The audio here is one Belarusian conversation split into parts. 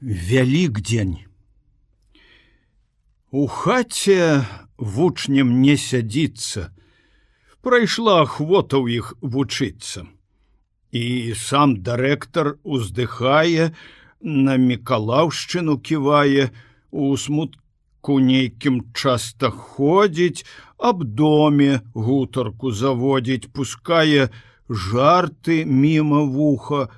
вялік дзень. У хаце вучнем не сядзіцца. Прайшла ахвота ў іх вучыцца. І сам дырэктар уздыхае на мікалаўшчыну ківае у смутку нейкім часта ходзіць аб доме гутарку заводзіць пускае жарты мімо вуха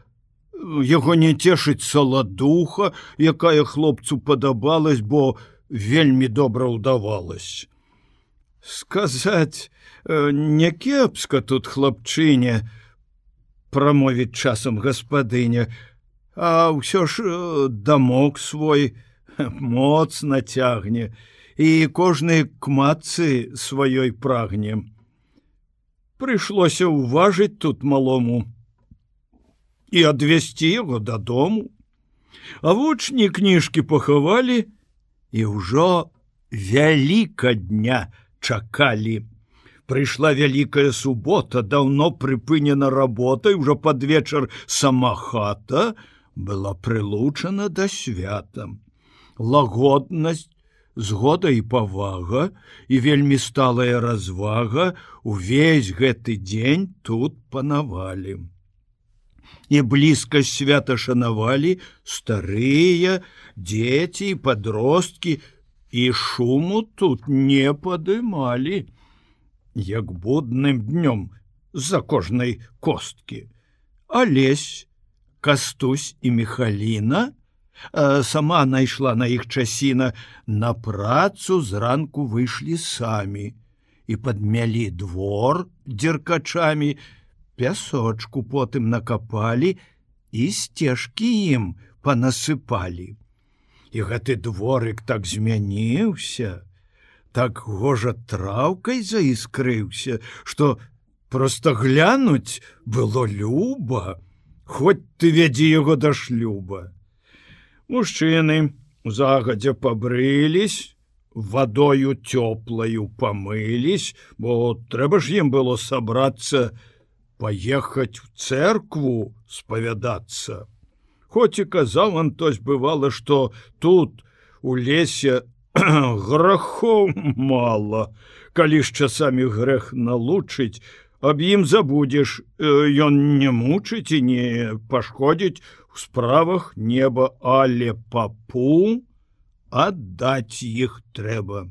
яго не цешыць саладуха, якая хлопцу падабалась, бо вельмі добра ўдавалась. Сказаць э, не кепска тут хлапчыне прамовіць часам гаспадыня, а ўсё ж э, дамок свой моцна цягне і кожны к матцы сваёй прагне. Прыйшлося ўважыць тут малому і адвесці яго дадому. А вучні кніжкі пахавалі і ўжо вяліка дня чакалі. Прыйшла вялікая субота, даўно прыпынена работай, ужо пад вечар сама хата была прылучана да свята. Лагоднасць, згода і павага і вельмі сталая развага увесь гэты дзень тут панавалі і блізка свята шанавалі старыя дзеці подросткі і шуму тут не падымалі як будным днём за кожнай косткі алесь кастусь і мехаліна сама найшла на іх часіна на працу зранку выйшлі самі і падмялі двор дзеркачамі і пясочку потым накапалі і сцежкі ім панасыпалі. І гэты дворык так змяніўся, так гожа траўкай заіскрыўся, што просто глянуць было люба, Хоць ты вядзі яго да шлюба. Мужчыны загадзя пабрылись, вадою цёплаю памылись, бо трэба ж ім было сабрацца, поехать в церкву спавядацца. Хоць і казаў Антось бывало, что тут у лесе грахоў мало, калі ж часамі грэх налучыць, аб ім забудзеш, ён не мучыць і не пашкодзіць у справах неба, але папу аддаць іх трэба.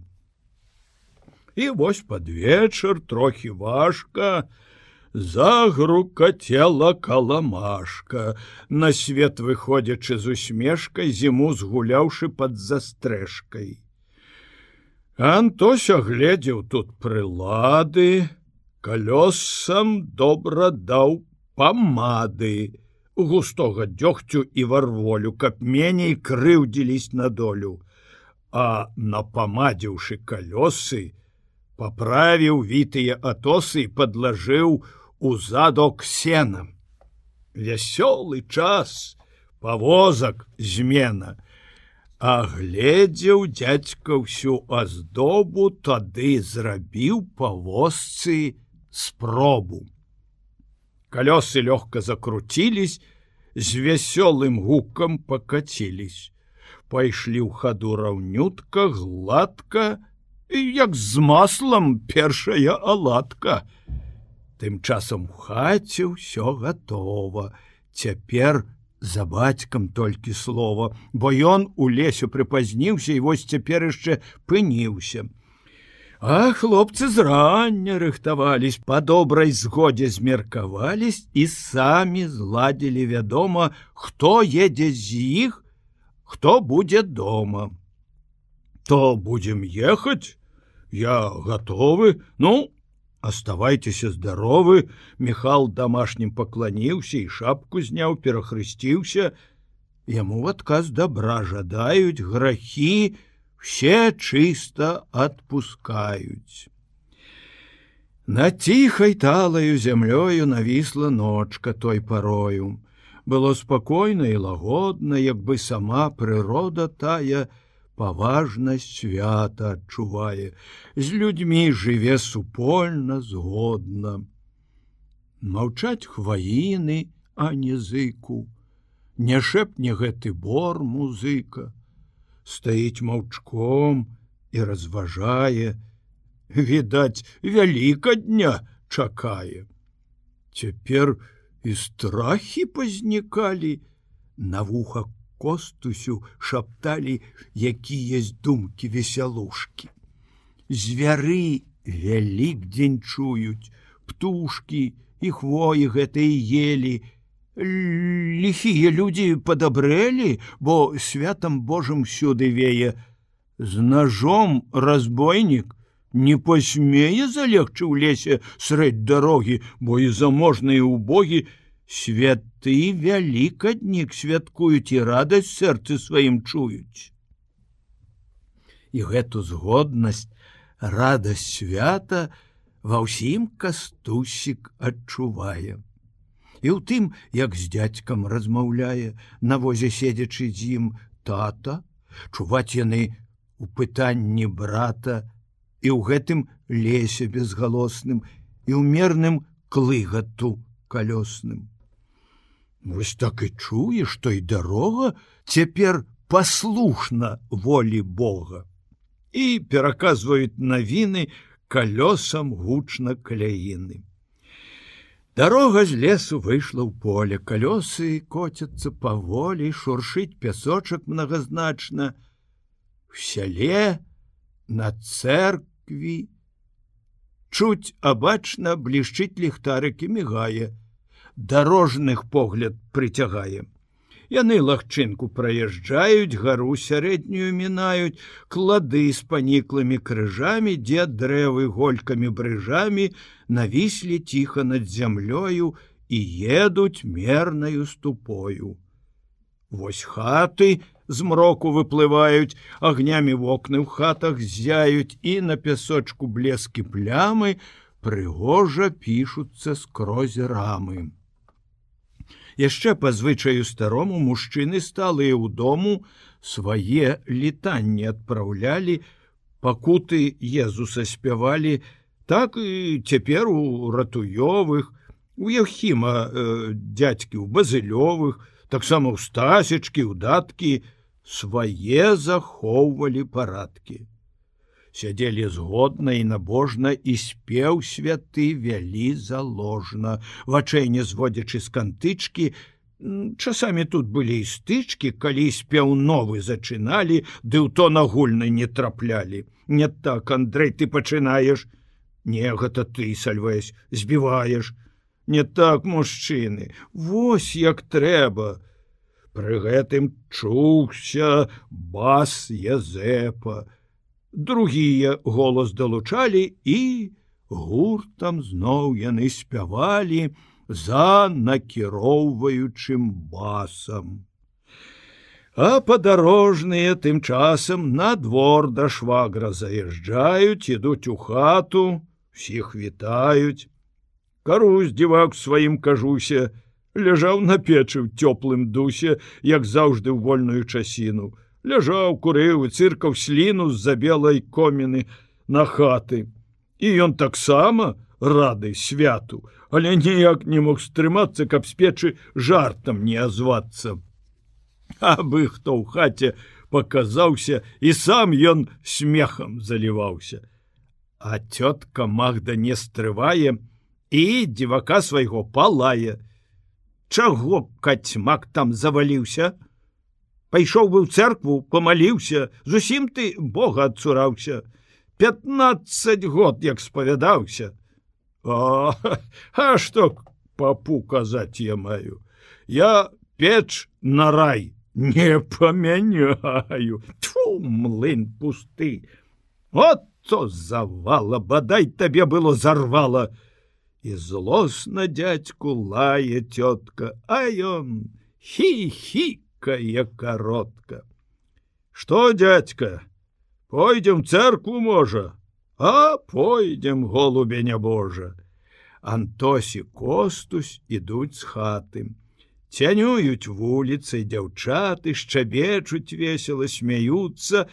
І вось пад вечар трохі важка, загрукацела каламашка на свет выходзячы з усмешкай зіму згуляўшы под застрэшкай антося гледзеў тут прылады калёсам добра даў памады. Густога дзёгцю і варволю каб меней крыўдзілись на долю. А напамадзіўшы калёсы поправіў вітыя атосы подлажыў у задок сенам. Вясёлы час, павозак змена, А гледзеў дядька ўсю аздобу тады зрабіў павозцы спробу. Калёсы лёгка закруцілись, з вясёлым гукам покацілись. Пайшлі ў хаду раўнютка, гладка, як з маслам першая аладка. Тым часам у хаце ўсё гатова. Цяпер за бацькам толькі слова, бо ён у лесю прыпазніўся і вось цяпер яшчэ пыніўся. А хлопцы зрання рыхтавались, па добрай згодзе змеркавались і самі зладзілі вядома, хто едзе з іх, хто будзе дома. То будем ехаць, Я готовы, ну, оставайтеся здоровы. Михал домашнім поклоніўся і шапку зняў перахрысціўся яму в адказ добра жадаюць грахі все чыста отпускаюць на ціхай талаю зямлёю навісла ночка той парою было спакойна і лагодна як бы сама прырода тая на паважнасць свята адчувае, з людзьмі жыве супольна згодна. Маўчаць хваіны, а не зыку. не шэпне гэты бор музыка. Стаіць маўчком і разважае. Відаць вяліка дня чакае. Цяпер і страхі пазнікалі. На вуха костусю шапталі якія з думкі весялушкі. Звяры вялік дзень чуюць птушки і хвоі гэтай ели ліхія людзі падабрэлі бо святам Божым сюды вее. З ножом разбойнік не посмее залегчы ў лесе срэдь дарогі, бо і заможныя убогі святы вялікаднік святкуюць і радасць сэрцы сваім чуюць. І гэту згоднасць радасць свята ва ўсім кастусік адчувае. І ў тым, як з дзядзькам размаўляе, на возе седзячы з ім тата, чуваць яны у пытанні брата, і ў гэтым лесе безгалосным і ўмерным клыгату калёсным. Вось так і чуе, што і дарога цяпер паслушна волі Бога і пераказваюць навіны калёсам гучна каляіны. Дарога з лесу выйшла ў поле, калёсы коцяцца паволі, шуршыць пясочак многазначна. В сяле на церк церкві чуць абачна блішчыць ліхтарыкі мігае дарожных погляд прыцягае яны лагчынку праязджаюць гару сярэднюю мінаюць клады з паніклымі крыжамі дзе дрэвы голькамі брыжамі навіслі ціха над зямлёю і едуць мернаю ступою Вось хаты змроку выплываюць, агнямі вокны ў хатах зяюць і на пясочку блескі плямы прыгожа пішуцца скрозь рамы. Яшчэ па звычаю старому мужчыны сталыя ў дому свае літанні адпраўлялі, пакуты Езуса спявалі, так і цяпер у ратуёвых, у Евхіма э, дядзькі ў базылёвых, таксама ў стасечкі удаткі свае захоўвалі парадкі сядзелі згодна і набожна і спеў святы вялі заложна. Вачэй не зводзячы з кантычкі часамі тут былі і стычкі калі спеў новы зачыналі ды ў то нагульны не траплялі. Не так Андрей ты пачынаеш. Не гэта ты сальвесь збіваешь не так мужчыны Вось як трэба. Пры гэтым чуўся бас язэпа другія голас далучалі і гуртам зноў яны спявалі за накіроўваючым басам а падарожныя тым часам на двор да швагра заязджаюць ідуць у хату всіх вітаюць Карусь дзівак сваім кажуся, ляжаў на печы ў цёплым дусе, як заўжды ў вольную часіну. Ляжаў курыў і цыркаў сліну з-за белай коміны на хаты. І ён таксама рады святу, але ніяк не мог стрымацца, каб з печы жартам не азвацца. Абы хто ў хаце паказаўся і сам ён смехам заліваўся. А цётка Магда не стрывае, і дзівака свайго палае. Чаго кацьмак там заваліўся? Пайшоў бы ў церкву, помаліўся, зусім ты Бога адцураўся. 15 год як спавядаўся. А, а што папу казаць я маю. Я печ на рай не памяняю. Тфу млын пусты. Вот то завала, бадай табе было зарвала і злосна дядьку лае тётка, а ён хі-хікае каротка. Што дядька, пойдзем церкву можа, а пойдзем голубеня Божа. Антосі костусь ідуць з хаты. Цянююць вуліцы, дзяўчаты, шчабечуць весела смяюцца,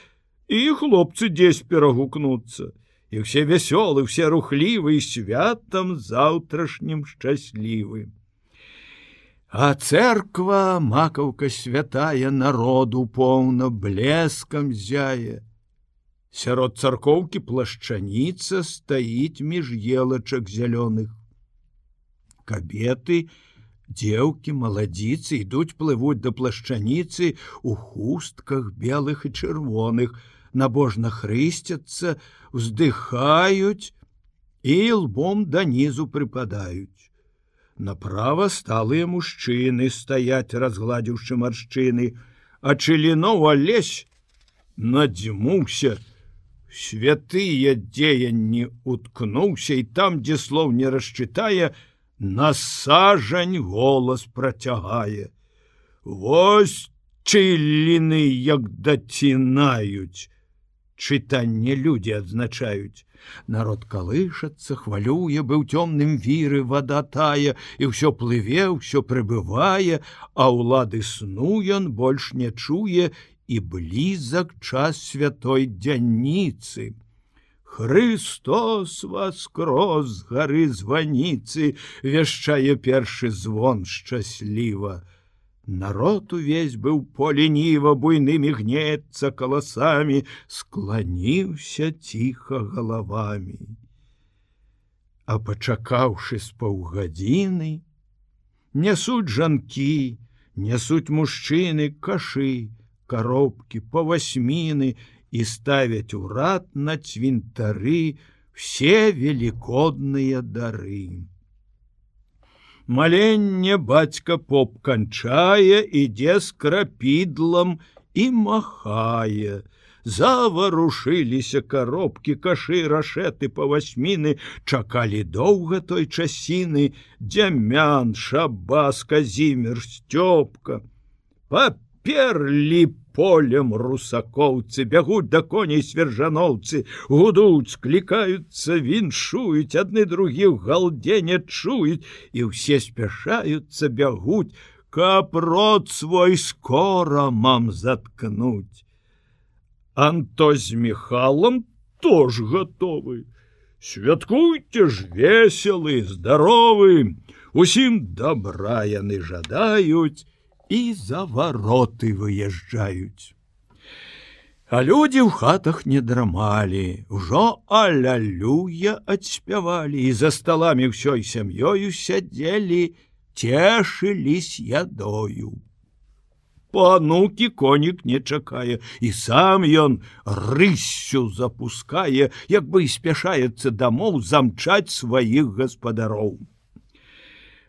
і хлопцы дзесь перагукнуцца і все вясёлы все рухлівы святам заўтрашнім шчаслівы А церква макаўка святая народу поўна блескам зяе. Сярод царкоўкі плашчаніца стаіць між елачак зялёных. Кабеты, Дзеўкі маладзіцы ідуць плывуць да плашчаніцы у хустках белых і чырвоных, набожна хрысцяцца, уздыхаюць і лбом данізу прыпадаюць. Направа сталыя мужчыны стаяць, разгладзіўшы маршчыны, а чыліноў алесь надзьмуўся, святыя дзеянні уткнуўся і там, дзе слоў не расчытае, насажань голас працягае. Вось чыліны як дацінаюць. Чытанне людзі адзначаюць. Народ калышацца, хвалюе, быў цёмным віры, вода тая, і ўсё плыве, ўсё прыбывае, а ўлады сну ён больш не чуе і блізак час святой дзянніцы. Христос воскрос гары званіцы вяшчае першы звон шчасліва. Народ увесь быў полініва буйнымі гнецца каласамі, скланіўся ціха галавамі. А пачакаўшы з паўгадзіны, нясуць жанкі, нясуць мужчыны, кашы, коробкі, павасьміны, і ставяць урад на цвінтары все велікодныя дары. Маленне бацька поп канчае, ідзе з крапідлам і махае. Заварушыліся коробкі, кашы, рашэты па васьміны, чакалі доўга той часіны, дзямян, шабаска, зімер, сцёпка. Паперлі полем русакоўцы бягуць да коней свержаноўцы гудуць клікаюцца віншуюць адны другіх галдзене чуюць і ўсе спяшаюцца бягуць каб рот свой скора мам заткнуць. Анто з михалом тоже готовы святкуйте ж веселы здаровы усім добра яны жадаюць і за вароты выязджаюць. А людзі ў хатах не драмалі, ужо алялюя адспявалі і за сталамі ўсёй сям'ёю сядзелі, цешылись ядою. Панукі конік не чакае, і сам ён рыссю запускае, як бы і спяшаецца дамоў замчаць сваіх гаспадароў.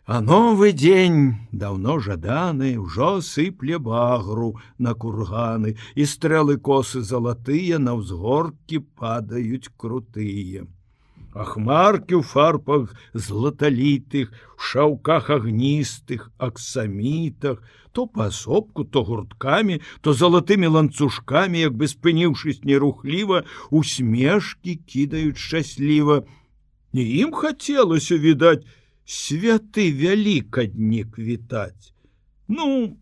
А новы дзень давно жаданы ўжо сыпле багру на курганы і стрэлы косы залатыя на ўзгоркі падаюць крутыя. А хмаркі ў фарпах златалітых, шаўках агністых, аксамітах, то паасобку, то гурткамі, то залатымі ланцужкамі, як бы спыніўшись нерухліва, усмешкі кідаюць шчасліва. Не ім хацелася відаць, святы вялікаднік вітаць. Ну,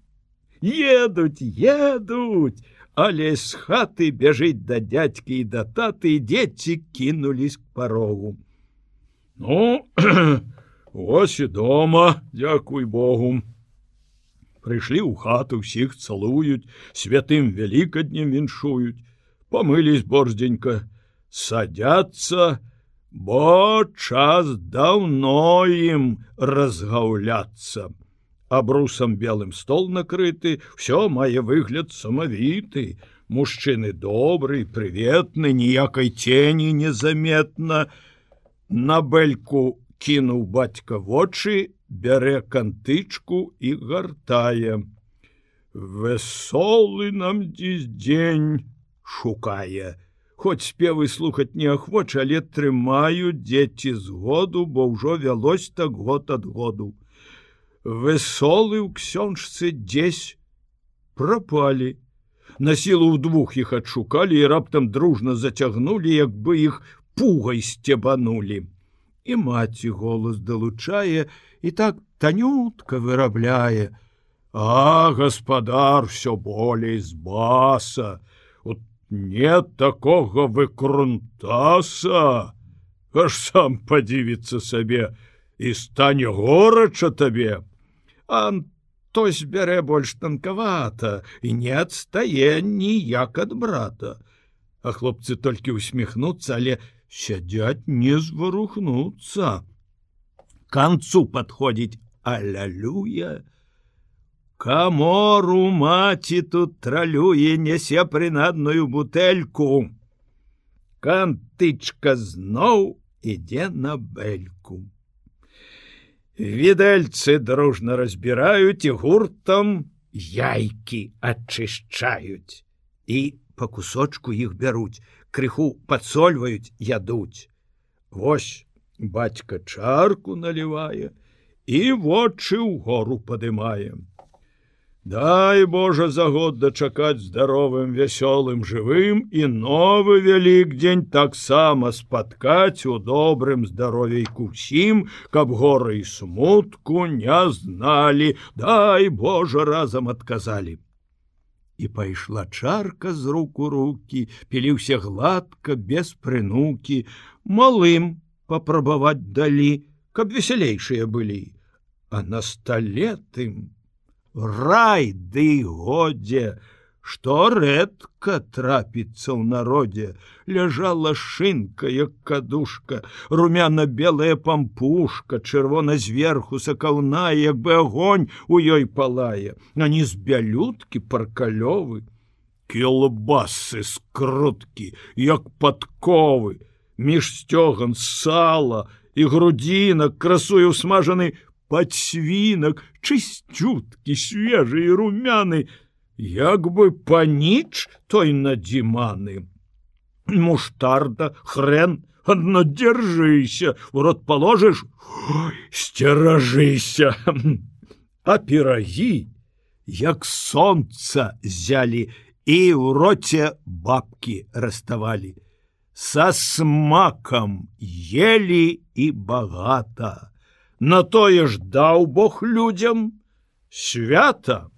едуць, едуць, але з хаты бяжыць да дядзькі і да таты дзеці кінулись к парогу. Ну ось і дома, дзякуй Богу. Прыйшлі ў хату ўсіх цалуюць, святым вялікаднем віншуюць, памылись борздзенька, садяцца, бо час даўно ім разгаўляцца. Абрусам белым стол накрыты, все мае выгляд самавіты. Мужчыны добрый, прыветны, ніякай тені незаметна. На бэльку кінуў бацька вочы, бярэ кантычку і гартае. Весолы нам дзесь дзень шукае хоць спевы слухаць неахвоча, але трымаюць дзеці згоду, бо ўжо вялось так год ад году. Весолы ў ксёнжцы дзесь прапалі. На сілу ўдвух іх адшукалі і раптам дружна зацягнулі, як бы іх пугай сцебанулі. І маці голас далучае і так танютка вырабляе: « А гаспадар все болей з баса, нет такого выкрунтаса аж сам подзівіцца сабе і стане горача табе хтось бярэ больш танкавата і не адстае ніяк ад брата. А хлопцы толькі усміхнуцца, але сядзяць не зварухнуцца. канцу падходзіць алялюя. Камору маці тут тралюе нясе прынадную бутэльку. Кантычка зноў ідзе на бэльку. Відэльцы дружна разбіраюць і гуртам яйкі ачышчаюць і па кусочку іх бяруць, крыху падсольваюць, ядуць. Вось бацька чарку налівае і вочы ў гору падымаем. Дай Божа за год дачакаць здаровым вясёлым жывым і новы вялік дзень таксама спаткаць у добрым здаровейку ўсім, каб горы і смутку не зналі, дай Божа разам адказалі. І пайшла чарка з руку руки, піліўся гладка без прынукі, малым папрабаваць далі, каб весялейшыя былі, а на стале тым, рай ды годзе, што рэдка трапіцца ў народзе, ляжала шынка, як кадушка, румяна-белая пампушка, чырвона зверху сакаўна, як бы агонь у ёй палае, а не з бялюткі паркалёвы, Кілбасы скруткі, як падковы, між сцёган сала і грудзінак красуе смажаны подсвінак чысцюткі свежы і румяны як бы паніч той надзіманы. Муштарда хрен одно держыся у рот положишь сцеражыся. А пирогі як солнца зялі і ў роце бабки раставалі. Со смакам ели і богата на тое ж даў Бог людям свята